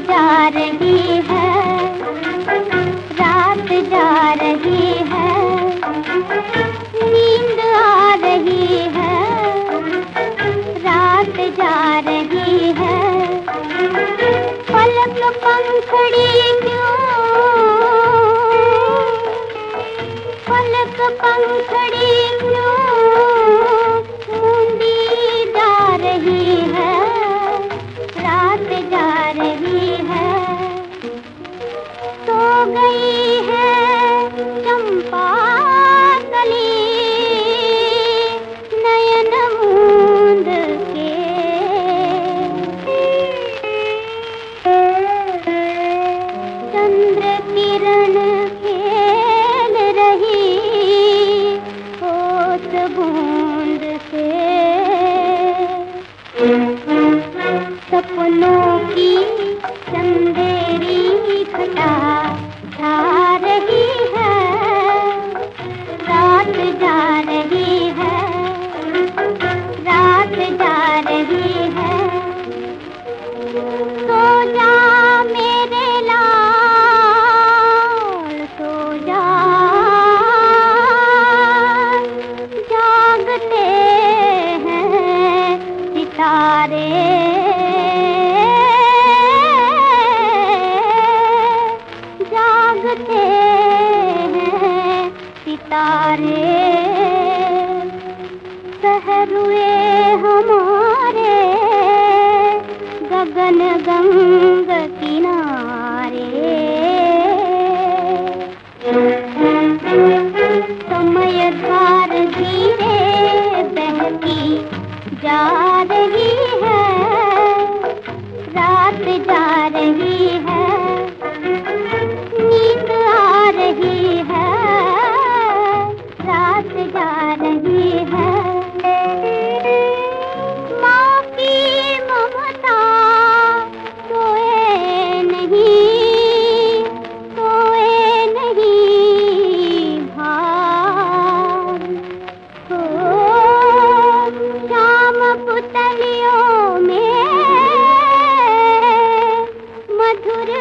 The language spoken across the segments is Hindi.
जा रही है, रात जा रही है, नींद आ रही है, रात जा रही है। पलक पंखड़ी क्यों? पलक पंखड़ी गई है चंपा कली नयन मूंद के। चंद्र किरण खेल रही ओस बूंद से। सपनों सितारे शहर हुए हमारे, गगन गंग किनारे। समय धार धीरे बहती जा रही है, रात जा रही है।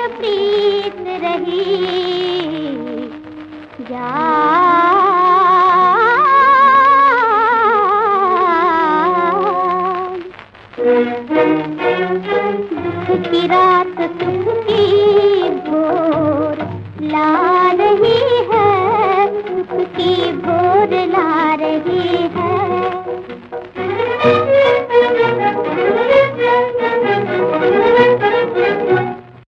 प्रीत रही। दुख की रात सुख की भोर ला रही।